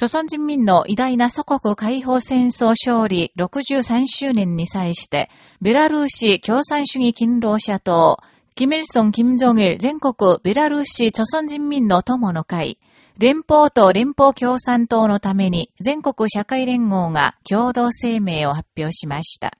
朝鮮人民の偉大な祖国解放戦争勝利63周年に際して、ベラルーシ共産主義勤労者党、キミルソン・キム・ジョン・イル全国ベラルーシ朝鮮人民の友の会、連邦と連邦共産党のために全国社会連合が共同声明を発表しました。